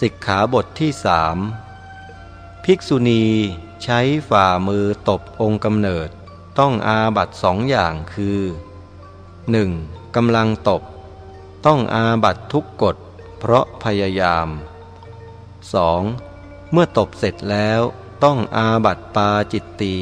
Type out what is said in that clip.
สิกขาบทที่สามภิกษุณีใช้ฝ่ามือตบองค์กำเนิด ต้องอาบัตสองอย่างคือ 1. กำลังตบ ต้องอาบัตทุกกฎ เพราะพยายาม 2. เมื่อตบเสร็จแล้วต้องอาบัตปาจิตตี